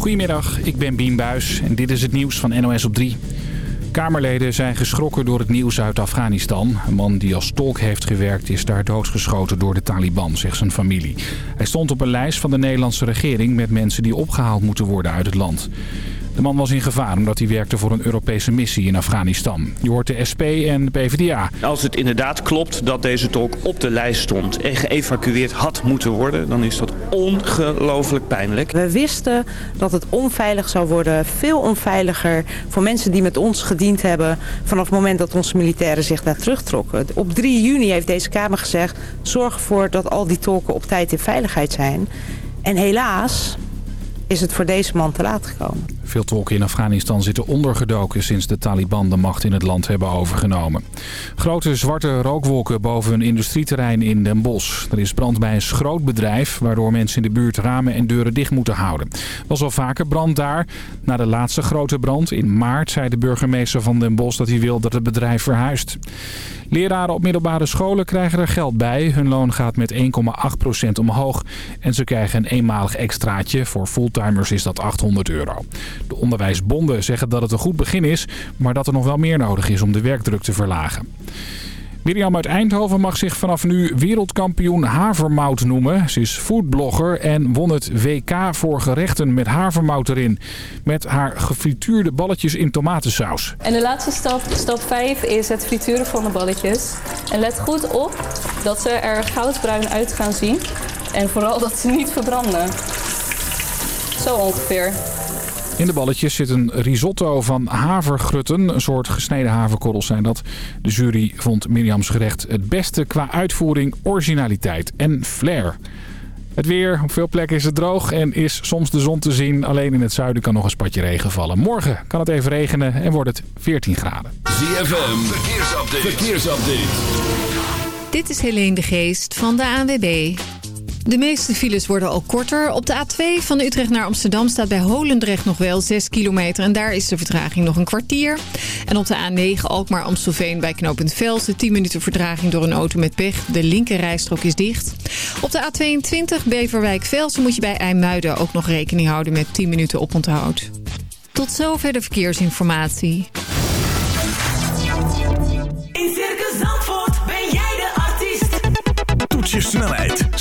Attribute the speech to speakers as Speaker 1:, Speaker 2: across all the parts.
Speaker 1: Goedemiddag, ik ben Bien Buis en dit is het nieuws van NOS op 3. Kamerleden zijn geschrokken door het nieuws uit Afghanistan. Een man die als tolk heeft gewerkt is daar doodgeschoten door de Taliban, zegt zijn familie. Hij stond op een lijst van de Nederlandse regering met mensen die opgehaald moeten worden uit het land. De man was in gevaar omdat hij werkte voor een Europese missie in Afghanistan. Je hoort de SP en de PvdA.
Speaker 2: Als het inderdaad klopt dat deze tolk op de lijst stond en geëvacueerd had moeten worden... dan is dat ongelooflijk pijnlijk.
Speaker 3: We wisten dat het onveilig zou worden, veel onveiliger... voor mensen die met ons gediend hebben... vanaf het moment dat onze militairen zich daar terugtrokken. Op 3 juni heeft deze Kamer gezegd... zorg ervoor dat al die tolken op tijd in veiligheid zijn. En helaas is het voor deze man te laat gekomen.
Speaker 1: Veel tolken in Afghanistan zitten ondergedoken sinds de Taliban de macht in het land hebben overgenomen. Grote zwarte rookwolken boven een industrieterrein in Den Bosch. Er is brand bij een schrootbedrijf waardoor mensen in de buurt ramen en deuren dicht moeten houden. was al vaker brand daar. Na de laatste grote brand in maart zei de burgemeester van Den Bosch dat hij wil dat het bedrijf verhuist. Leraren op middelbare scholen krijgen er geld bij. Hun loon gaat met 1,8% omhoog. En ze krijgen een eenmalig extraatje. Voor fulltimers is dat 800 euro. De onderwijsbonden zeggen dat het een goed begin is, maar dat er nog wel meer nodig is om de werkdruk te verlagen. Mirjam uit Eindhoven mag zich vanaf nu wereldkampioen havermout noemen. Ze is foodblogger en won het WK voor gerechten met havermout erin. Met haar gefrituurde balletjes in tomatensaus.
Speaker 4: En de laatste stap, stap 5, is het frituren van de balletjes. En let goed op dat ze er goudbruin uit gaan zien. En vooral dat ze niet verbranden. Zo ongeveer.
Speaker 1: In de balletjes zit een risotto van havergrutten. Een soort gesneden haverkorrels zijn dat. De jury vond Mirjams gerecht het beste qua uitvoering, originaliteit en flair. Het weer, op veel plekken is het droog en is soms de zon te zien. Alleen in het zuiden kan nog een spatje regen vallen. Morgen kan het even regenen en wordt het 14 graden.
Speaker 5: ZFM, verkeersupdate. verkeersupdate.
Speaker 6: Dit is Helene de Geest van de ANWB. De meeste files worden al korter. Op de A2 van Utrecht naar Amsterdam staat bij Holendrecht nog wel 6 kilometer. En daar is de vertraging nog een kwartier. En op de A9 Alkmaar-Amstelveen bij knooppunt Velsen 10 minuten vertraging door een auto met pech. De linkerrijstrook is dicht. Op de A22 Beverwijk-Velsen moet je bij IJmuiden ook nog rekening houden met 10 minuten oponthoud. Tot zover de verkeersinformatie.
Speaker 7: In Circus Zandvoort ben jij de artiest.
Speaker 8: Toets je snelheid,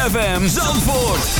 Speaker 5: ZFM Zandvoort.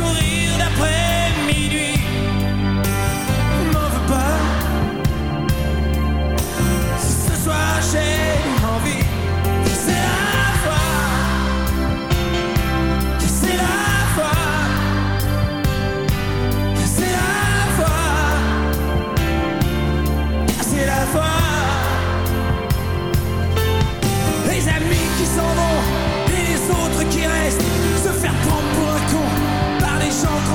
Speaker 9: souris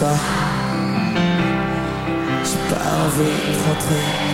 Speaker 9: ça J'ai pas envie de rentrer.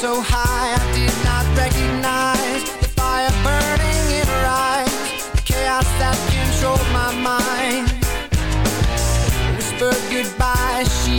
Speaker 10: so high I did not recognize The fire burning in her eyes. The chaos that controlled my mind. Whispered goodbye, she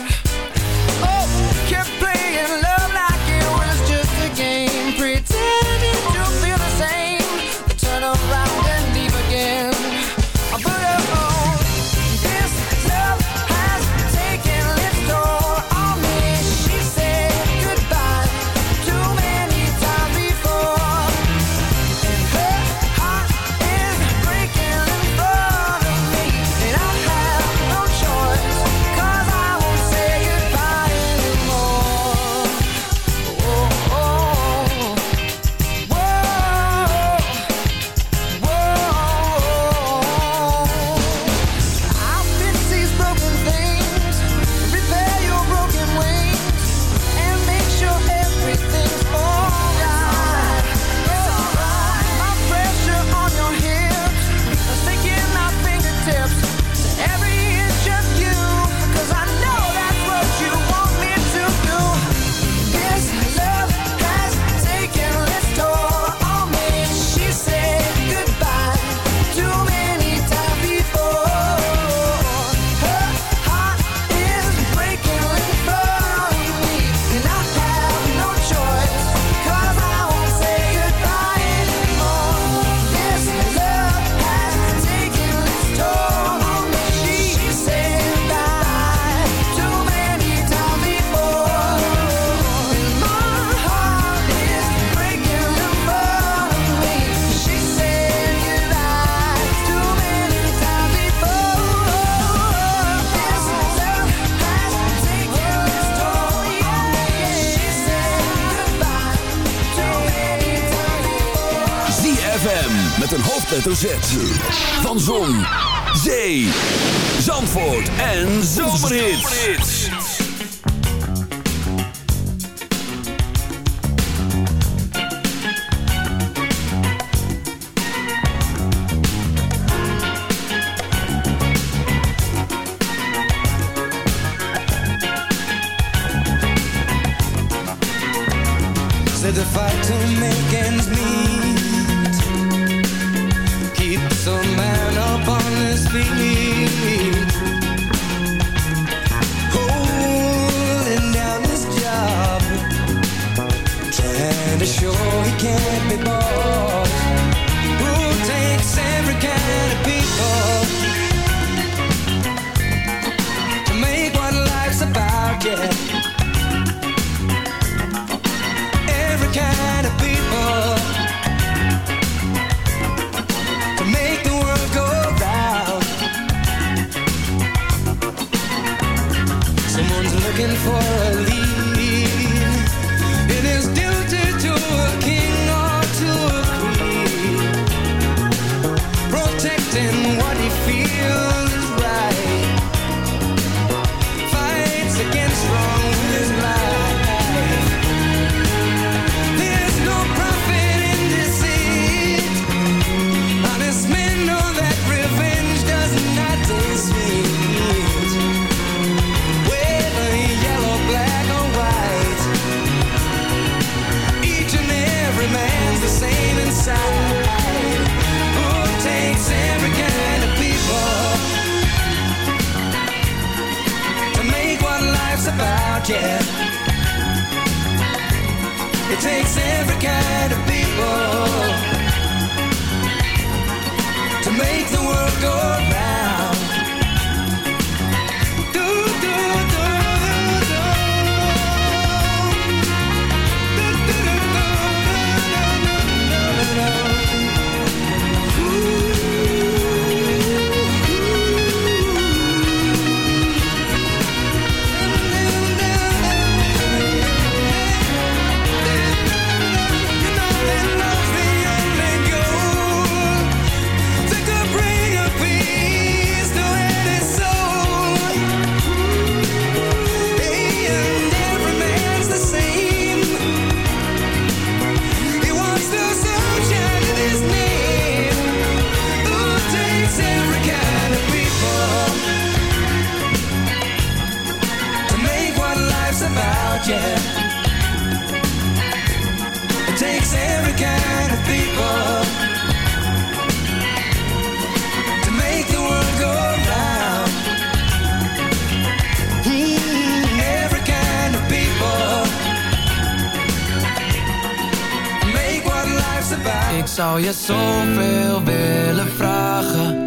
Speaker 11: je zoveel willen vragen.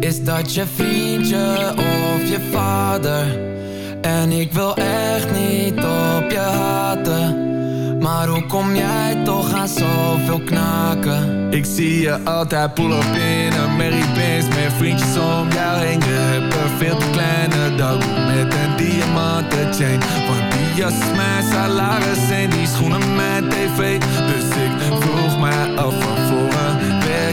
Speaker 11: Is dat je vriendje of je vader? En ik wil echt niet op je haten. Maar hoe kom jij toch aan zoveel knaken?
Speaker 12: Ik zie je altijd poelen binnen, Mary Pins Met vriendjes om jou heen, je hebt een veel te kleine dag Met een diamanten chain Want die jas mijn salaris en die schoenen mijn tv. Dus ik vroeg mij af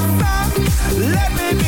Speaker 13: Let me be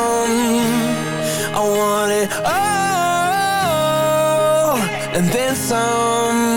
Speaker 14: some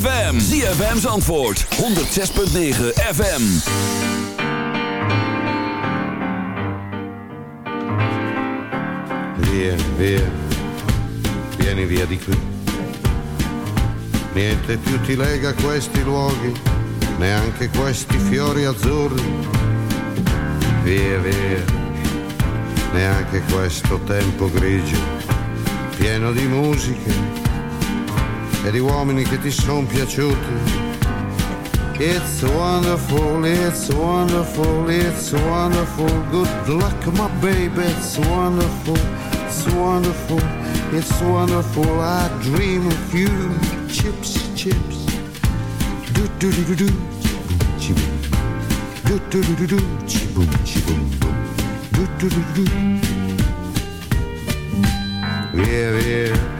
Speaker 5: ZFM. ZFM's antwoord. 106.9 FM.
Speaker 15: Via, via, vieni via di qui. Niente più ti lega questi luoghi, neanche questi fiori azzurri. Via, via, neanche questo tempo grigio, pieno di musiche per i uomini che ti sono piaciuti. It's wonderful, it's wonderful, it's wonderful. Good luck, my baby, it's wonderful, it's wonderful, it's wonderful. I dream of you, chips, chips. Do do do do do, chibum chibum. Do do do do do, chibum chibum. Do do do do do. Yeah, yeah.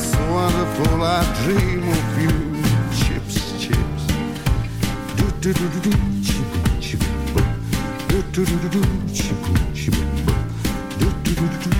Speaker 15: it's wonderful. I dream of you. Chips, chips. Do do do do do, chip, chip. Do do do do do, chip, chip. Do do do do